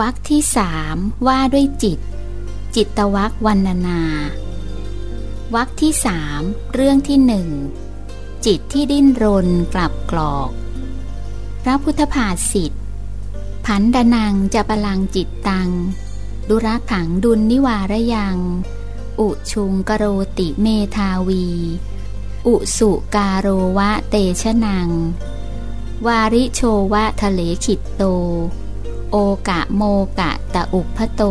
วรรคที่สามว่าด้วยจิต จิตวักวันนาวรรคที่สามเรื่องที่หนึ่งจิตที่ดิ้นรนกลับกรอก พระพุทธภาษิตผันดานังจะปลังจิตตัง ดุรักขังดุลนิวารยัง อุชุงกโรติเมทาวี อุสุกาโรวะเตชะนัง วาริโชวะทะเลขิตโต โอกะโมกะตะอุพโต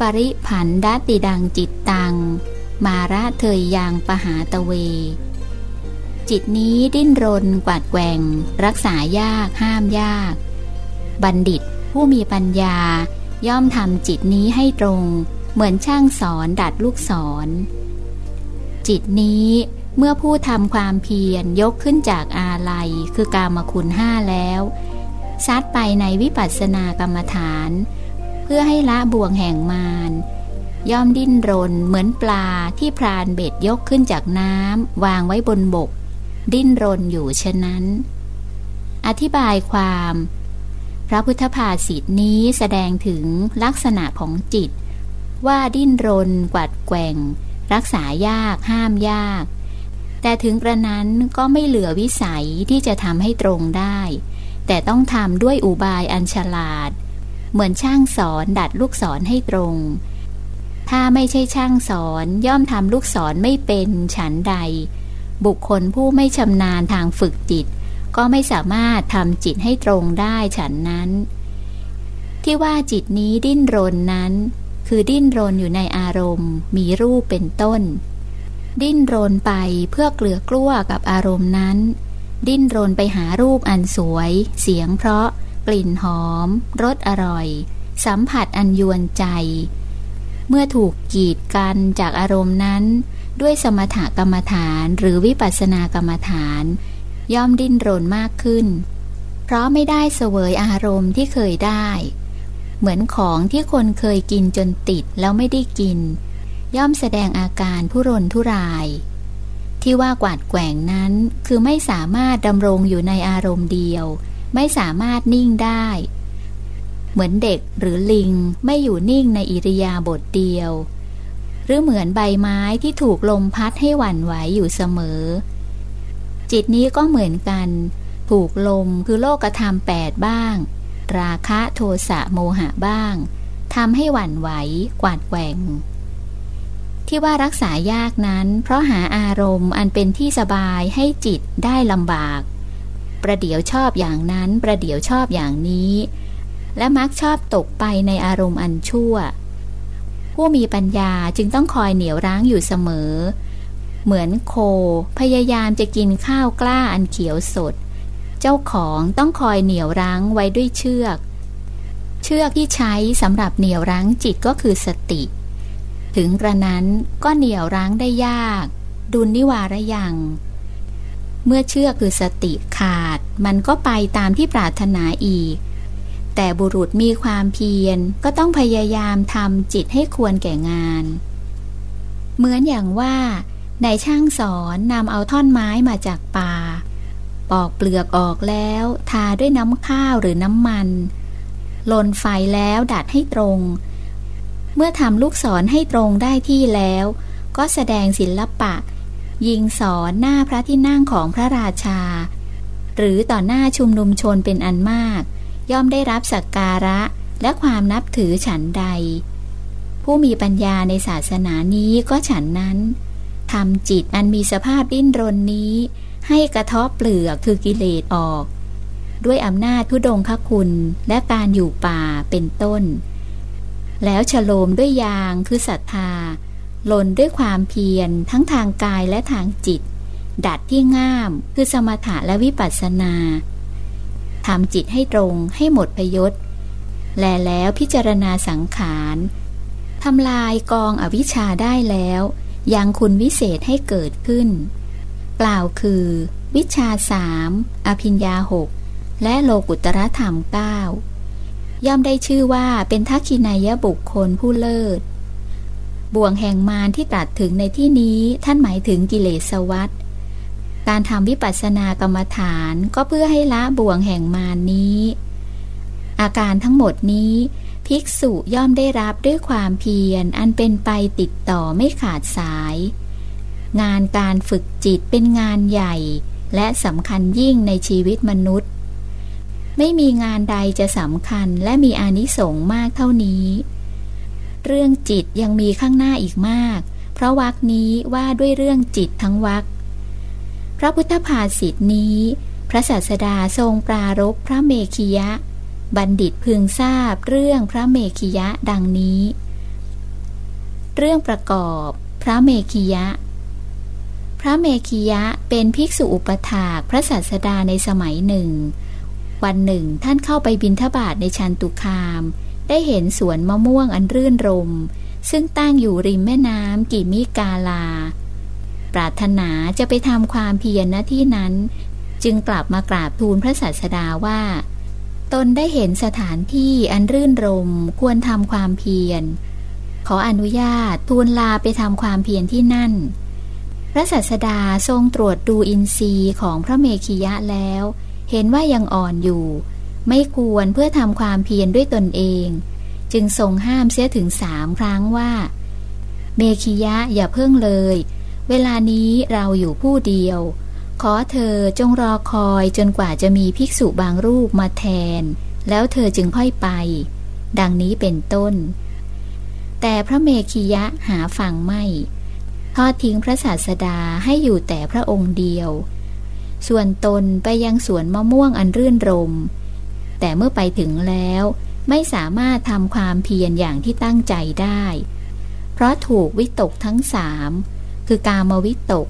ปริผันดัติดังจิตตัง มาระเทยยางปหาตะเว จิตนี้ดิ้นรนกวาดแกว่งรักษายากห้ามยาก บัณฑิตผู้มีปัญญาย่อมทำจิตนี้ให้ตรง เหมือนช่างสอนดัดลูกศร จิตนี้เมื่อผู้ทำความเพียรยกขึ้นจากอาลัยคือกามคุณห้าแล้ว ซัดไปในวิปัสสนากรรมฐาน เพื่อให้ละบ่วงแห่งมารย่อมดิ้นรนเหมือนปลาที่พรานเบ็ดยกขึ้นจากน้ำวางไว้บนบก ดิ้นรนอยู่ฉะนั้น อธิบายความ พระพุทธภาษิตนี้แสดงถึงลักษณะของจิต ว่าดิ้นรน กวัดแกว่ง รักษายากห้ามยาก แต่ถึงกระนั้นก็ไม่เหลือวิสัยที่จะทำให้ตรงได้ แต่ต้องทำด้วยอุบายอันฉลาด เหมือนช่างสอนดัดลูกศรให้ตรง ถ้าไม่ใช่ช่างสอนย่อมทำลูกศรไม่เป็นฉันใด บุคคลผู้ไม่ชำนาญทางฝึกจิต ก็ไม่สามารถทำจิตให้ตรงได้ฉันนั้น ที่ว่าจิตนี้ดิ้นรนนั้น คือดิ้นรนอยู่ในอารมณ์ มีรูปเป็นต้น ดิ้นรนไปเพื่อเกลือกลั้วกับอารมณ์นั้น ดิ้นรนไปหารูปอันสวย เสียงเพราะ กลิ่นหอม รสอร่อย สัมผัสอันยวนใจ เมื่อถูกกีดกันจากอารมณ์นั้น ด้วยสมถกรรมฐานหรือวิปัสสนากรรมฐาน ย่อมดิ้นรนมากขึ้น เพราะไม่ได้เสวยอารมณ์ที่เคยได้ เหมือนของที่คนเคยกินจนติดแล้วไม่ได้กิน ย่อมแสดงอาการผู้รนทุราย ที่ว่ากวาดแกว่งนั้น คือไม่สามารถดำรงอยู่ในอารมณ์เดียว ไม่สามารถนิ่งได้ เหมือนเด็กหรือลิงไม่อยู่นิ่งในอิริยาบถเดียว หรือเหมือนใบไม้ที่ถูกลมพัดให้หวั่นไหวอยู่เสมอ จิตนี้ก็เหมือนกัน ถูกลมคือโลกธรรมแปดบ้าง ราคะโทสะโมหะบ้างทำให้หวั่นไหวกวาดแกว่ง ที่ว่ารักษายากนั้น เพราะหาอารมณ์อันเป็นที่สบายให้จิตได้ลำบาก ประเดี๋ยวชอบอย่างนั้น ประเดี๋ยวชอบอย่างนี้ และมักชอบตกไปในอารมณ์อันชั่ว ผู้มีปัญญาจึงต้องคอยเหนียวรั้งอยู่เสมอ เหมือนโค พยายามจะกินข้าวกล้าอันเขียวสด เจ้าของต้องคอยเหนียวรั้งไว้ด้วยเชือก เชือกที่ใช้สำหรับเหนี่ยวรั้งจิตก็คือสติ ถึงกระนั้นก็เหนี่ยวรั้งได้ยาก ดุลนิวาระยัง เมื่อเชื่อคือสติขาด มันก็ไปตามที่ปรารถนาอีก แต่บุรุษมีความเพียรก็ต้องพยายามทำจิตให้ควรแก่งาน เหมือนอย่างว่าในช่างสอนนำเอาท่อนไม้มาจากป่า ปอกเปลือกออกแล้ว ทาด้วยน้ำข้าวหรือน้ำมันลนไฟแล้วดัดให้ตรง เมื่อทำลูกศรให้ตรงได้ที่แล้ว ก็แสดงศิลปะ ยิงสอนหน้าพระที่นั่งของพระราชา หรือต่อหน้าชุมนุมชนเป็นอันมาก ย่อมได้รับสักการะและความนับถือฉันใด ผู้มีปัญญาในศาสนานี้ก็ฉันนั้นทำจิตอันมีสภาพดิ้นรนนี้ ให้กระทาะเปลือกคือกิเลสออก ด้วยอำนาจทุดงคคุณและการอยู่ป่าเป็นต้น แล้วฉโลมด้วยยางคือศรัทธาหล่นด้วยความเพียรทั้งทางกายและทางจิต ดัดที่ง่ามคือสมถะและวิปัสสนาทำจิตให้ตรงให้หมดพยศแลแล้วพิจารณาสังขารทำลายกองอวิชชาได้แล้วยังคุณวิเศษให้เกิดขึ้น กล่าวคือ วิชาสามอภิญญาหกและโลกุตรธรรมเก้า ย่อมได้ชื่อว่าเป็นทักขินายบุคคลผู้เลิศ บ่วงแห่งมารที่ตรัสถึงในที่นี้ท่านหมายถึงกิเลสวัฏการทำวิปัสสนากรรมฐานก็เพื่อให้ละบ่วงแห่งมารนี้ อาการทั้งหมดนี้ ภิกษุย่อมได้รับด้วยความเพียรอันเป็นไปติดต่อไม่ขาดสาย งานการฝึกจิตเป็นงานใหญ่และสำคัญยิ่งในชีวิตมนุษย์ ไม่มีงานใดจะสำคัญและมีอานิสงส์มากเท่านี้ เรื่องจิตยังมีข้างหน้าอีกมาก เพราะวักนี้ว่าด้วยเรื่องจิตทั้งวักพระพุทธภาษิตนี้ พระศาสดาทรงปรารบพระเมขียะ บัณฑิตพึงทราบเรื่องพระเมขียะดังนี้ เรื่องประกอบพระเมขียะพระเมขียะเป็นภิกษุอุปถากพระศาสดาในสมัยหนึ่ง วันหนึ่งท่านเข้าไปบินทบาทในชันตุคาม ได้เห็นสวนมะม่วงอันรื่นรม ซึ่งตั้งอยู่ริมแม่น้ำกิมิกาลา ปรารถนาจะไปทำความเพียรณที่นั้น จึงกลับมากราบทูลพระศาสดาว่า ตนได้เห็นสถานที่อันรื่นรมควรทำความเพียร ขออนุญาตทูลลาไปทำความเพียรที่นั่น พระศาสดาทรงตรวจดูอินทรีย์ของพระเมขียะแล้ว เห็นว่ายังอ่อนอยู่ ไม่ควรเพื่อทำความเพียรด้วยตนเอง จึงทรงห้ามเสียถึงสามครั้งว่า เมขียะอย่าเพิ่งเลย เวลานี้เราอยู่ผู้เดียว ขอเธอจงรอคอยจนกว่าจะมีภิกษุบางรูปมาแทน แล้วเธอจึงค่อยไป ดังนี้เป็นต้น แต่พระเมขียะหาฟังไม่ ทอดทิ้งพระศาสดาให้อยู่แต่พระองค์เดียว ส่วนตนไปยังสวนมะม่วงอันรื่นรม แต่เมื่อไปถึงแล้วไม่สามารถทำความเพียรอย่างที่ตั้งใจได้ เพราะถูกวิตกทั้งสามคือกามวิตก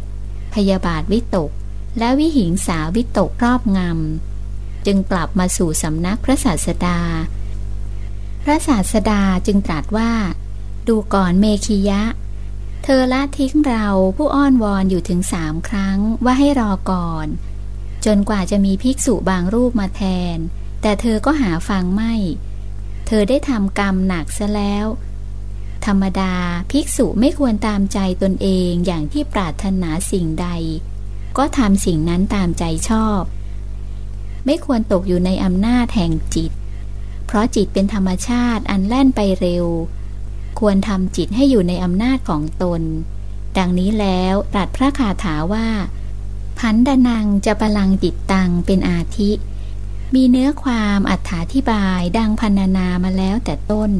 พยาบาทวิตก และวิหิงสาวิตกครอบงำ จึงกลับมาสู่สำนักพระศาสดา พระศาสดาจึงตรัสว่า ดูก่อนเมคียะ เธอละทิ้งเราผู้อ้อนวอนอยู่ถึงสามครั้งว่าให้รอก่อน จนกว่าจะมีภิกษุบางรูปมาแทน แต่เธอก็หาฟังไม่ เธอได้ทำกรรมหนักซะแล้ว ธรรมดาภิกษุไม่ควรตามใจตนเองอย่างที่ปรารถนาสิ่งใด ก็ทำสิ่งนั้นตามใจชอบ ไม่ควรตกอยู่ในอำนาจแห่งจิต เพราะจิตเป็นธรรมชาติอันแล่นไปเร็ว ควรทำจิตให้อยู่ในอำนาจของตน ดังนี้แล้วตรัสพระคาถาว่าพันดานังจะพลังจิตตังเป็นอาทิ มีเนื้อความอัถาธิบายดังพันนามาแล้วแต่ต้น